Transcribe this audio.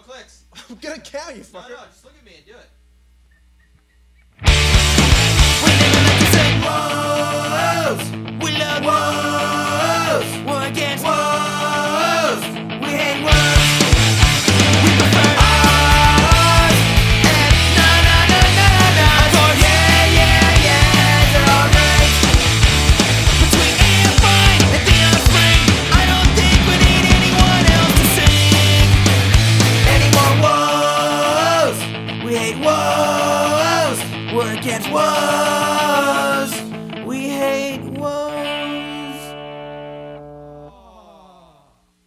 No clicks. I'm gonna count you, No, fucker. no, just look at me and do it. We live in the same world. We love wolves. Wolves. We're against wolves.